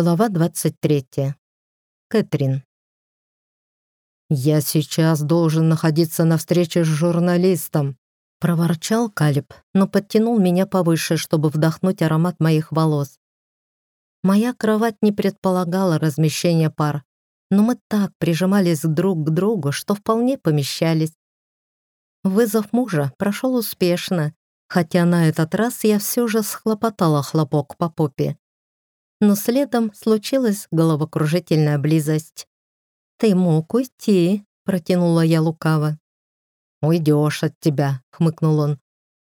Глава 23. Кэтрин. «Я сейчас должен находиться на встрече с журналистом», — проворчал Калиб, но подтянул меня повыше, чтобы вдохнуть аромат моих волос. Моя кровать не предполагала размещения пар, но мы так прижимались друг к другу, что вполне помещались. Вызов мужа прошел успешно, хотя на этот раз я все же схлопотала хлопок по попе но следом случилась головокружительная близость. «Ты мог уйти», — протянула я лукаво. «Уйдешь от тебя», — хмыкнул он.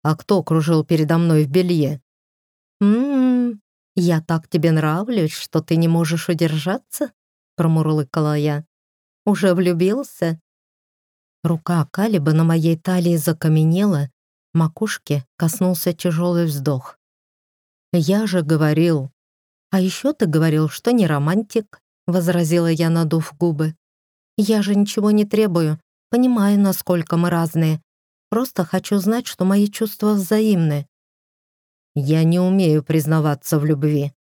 «А кто кружил передо мной в белье?» «М-м-м, я так тебе нравлюсь, что ты не можешь удержаться», — промурлыкала я. «Уже влюбился?» Рука Калиба на моей талии закаменела, макушке коснулся тяжелый вздох. «Я же говорил, «А еще ты говорил, что не романтик», — возразила я, надув губы. «Я же ничего не требую. Понимаю, насколько мы разные. Просто хочу знать, что мои чувства взаимны». «Я не умею признаваться в любви».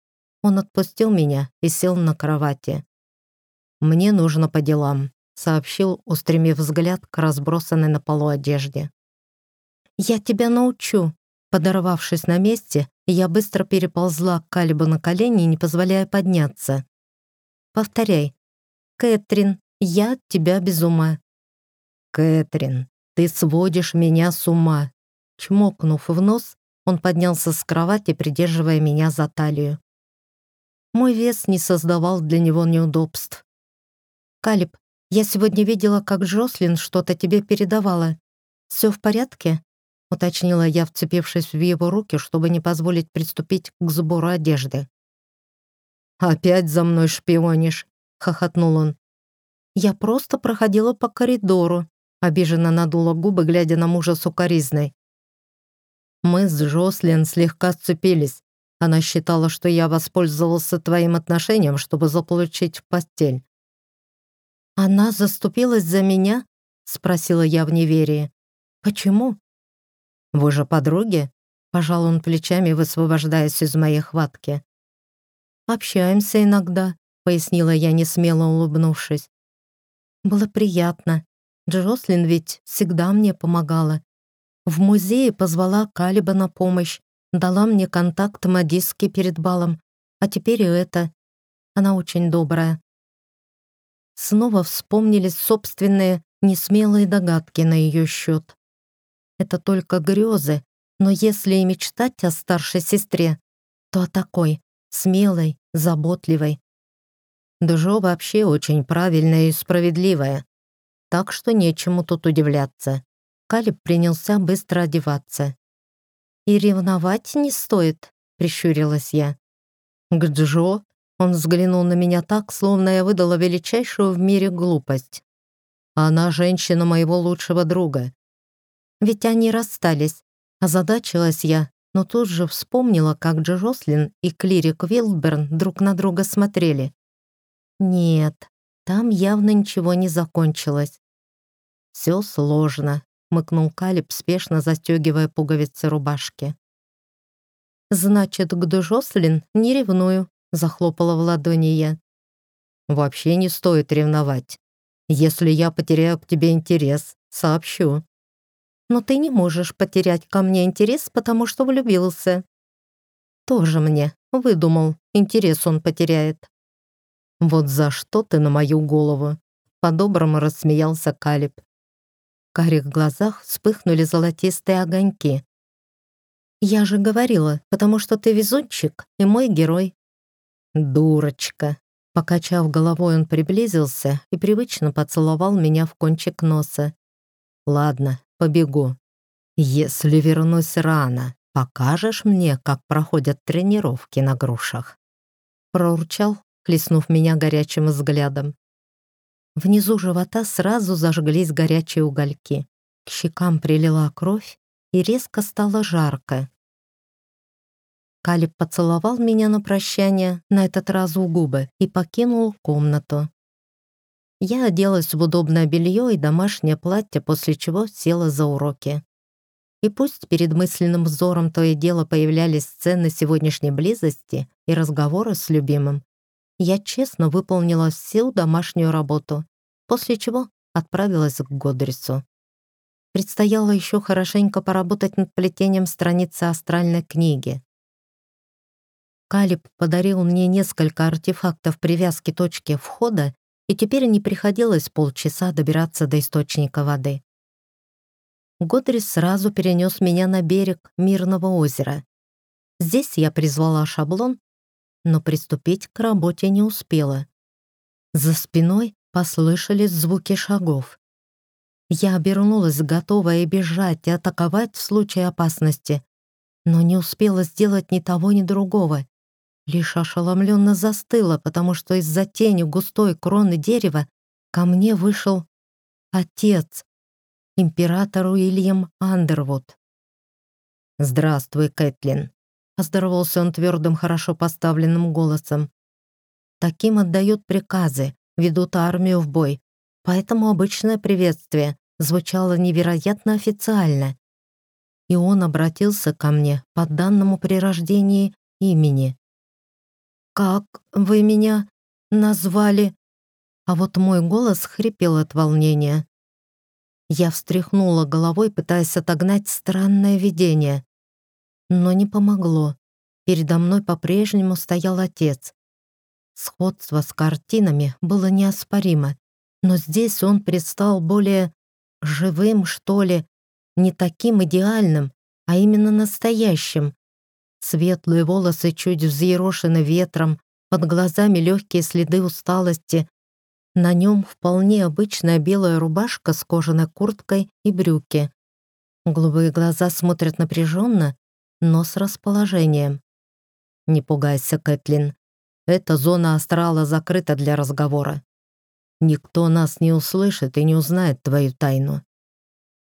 Он отпустил меня и сел на кровати. «Мне нужно по делам», — сообщил, устремив взгляд к разбросанной на полу одежде. «Я тебя научу», подорвавшись на месте, я быстро переползла к Калибу на колени, не позволяя подняться. «Повторяй. Кэтрин, я от тебя без ума». «Кэтрин, ты сводишь меня с ума». Чмокнув в нос, он поднялся с кровати, придерживая меня за талию. Мой вес не создавал для него неудобств. «Калиб, я сегодня видела, как Джослин что-то тебе передавала. Все в порядке?» уточнила я, вцепившись в его руки, чтобы не позволить приступить к сбору одежды. «Опять за мной шпионишь?» — хохотнул он. «Я просто проходила по коридору», — обиженно надула губы, глядя на мужа сукоризной. Мы с Жослин слегка сцепились. Она считала, что я воспользовался твоим отношением, чтобы заполучить в постель. «Она заступилась за меня?» — спросила я в Боже, подруги!» — пожал он плечами, высвобождаясь из моей хватки. «Общаемся иногда», — пояснила я, несмело улыбнувшись. «Было приятно. Джослин ведь всегда мне помогала. В музее позвала Калиба на помощь, дала мне контакт Мадиски перед балом, а теперь и это. Она очень добрая». Снова вспомнились собственные несмелые догадки на ее счет это только грезы, но если и мечтать о старшей сестре, то о такой, смелой, заботливой. Джо вообще очень правильная и справедливая, так что нечему тут удивляться. Калиб принялся быстро одеваться. «И ревновать не стоит», — прищурилась я. «К Джо?» — он взглянул на меня так, словно я выдала величайшую в мире глупость. «Она женщина моего лучшего друга ведь они расстались. Озадачилась я, но тут же вспомнила, как Джерослин и клирик Вилберн друг на друга смотрели. Нет, там явно ничего не закончилось. «Все сложно», — мыкнул Калиб, спешно застегивая пуговицы рубашки. «Значит, к Джослин не ревную», — захлопала в ладони я. «Вообще не стоит ревновать. Если я потеряю к тебе интерес, сообщу», но ты не можешь потерять ко мне интерес, потому что влюбился». «Тоже мне», — выдумал, — интерес он потеряет. «Вот за что ты на мою голову?» — по-доброму рассмеялся Калиб. В карих глазах вспыхнули золотистые огоньки. «Я же говорила, потому что ты везунчик и мой герой». «Дурочка!» Покачав головой, он приблизился и привычно поцеловал меня в кончик носа. Ладно, побегу. Если вернусь рано, покажешь мне, как проходят тренировки на грушах?» Проурчал, хлестнув меня горячим взглядом. Внизу живота сразу зажглись горячие угольки. К щекам прилила кровь и резко стало жарко. Калиб поцеловал меня на прощание, на этот раз у губы, и покинул комнату. Я оделась в удобное белье и домашнее платье, после чего села за уроки. И пусть перед мысленным взором то и дело появлялись сцены сегодняшней близости и разговоры с любимым, я честно выполнила всю домашнюю работу, после чего отправилась к Годрису. Предстояло еще хорошенько поработать над плетением страницы астральной книги. Калиб подарил мне несколько артефактов привязки точки входа и теперь не приходилось полчаса добираться до источника воды. Годрис сразу перенес меня на берег Мирного озера. Здесь я призвала шаблон, но приступить к работе не успела. За спиной послышались звуки шагов. Я обернулась, готовая бежать и атаковать в случае опасности, но не успела сделать ни того, ни другого. Лишь ошеломленно застыла, потому что из-за тени густой кроны дерева ко мне вышел отец, император Уильям Андервуд. «Здравствуй, Кэтлин», — поздоровался он твердым, хорошо поставленным голосом. Таким отдают приказы, ведут армию в бой, поэтому обычное приветствие звучало невероятно официально. И он обратился ко мне по данному при рождении имени. «Как вы меня назвали?» А вот мой голос хрипел от волнения. Я встряхнула головой, пытаясь отогнать странное видение. Но не помогло. Передо мной по-прежнему стоял отец. Сходство с картинами было неоспоримо, но здесь он предстал более живым, что ли, не таким идеальным, а именно настоящим, светлые волосы чуть взъерошены ветром, под глазами легкие следы усталости. На нем вполне обычная белая рубашка с кожаной курткой и брюки. Голубые глаза смотрят напряженно, но с расположением. «Не пугайся, Кэтлин. Эта зона астрала закрыта для разговора. Никто нас не услышит и не узнает твою тайну».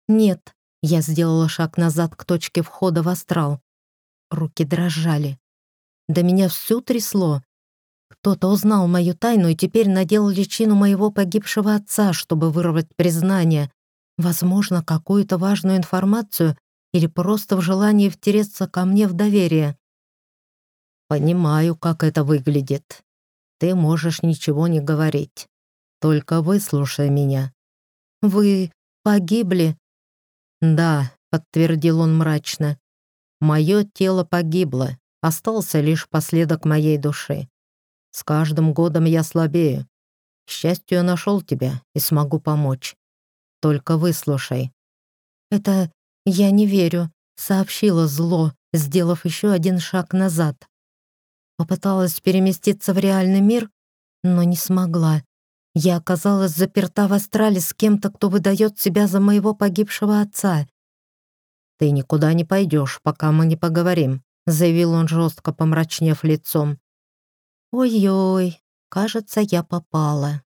«Нет», — я сделала шаг назад к точке входа в астрал руки дрожали. До меня все трясло. Кто-то узнал мою тайну и теперь надел личину моего погибшего отца, чтобы вырвать признание. Возможно, какую-то важную информацию или просто в желании втереться ко мне в доверие. «Понимаю, как это выглядит. Ты можешь ничего не говорить. Только выслушай меня». «Вы погибли?» «Да», — подтвердил он мрачно. Мое тело погибло, остался лишь последок моей души. С каждым годом я слабею. К счастью, я нашел тебя и смогу помочь. Только выслушай». «Это... я не верю», — сообщила зло, сделав еще один шаг назад. Попыталась переместиться в реальный мир, но не смогла. Я оказалась заперта в астрале с кем-то, кто выдает себя за моего погибшего отца, «Ты никуда не пойдешь, пока мы не поговорим», — заявил он жестко, помрачнев лицом. «Ой-ой, кажется, я попала».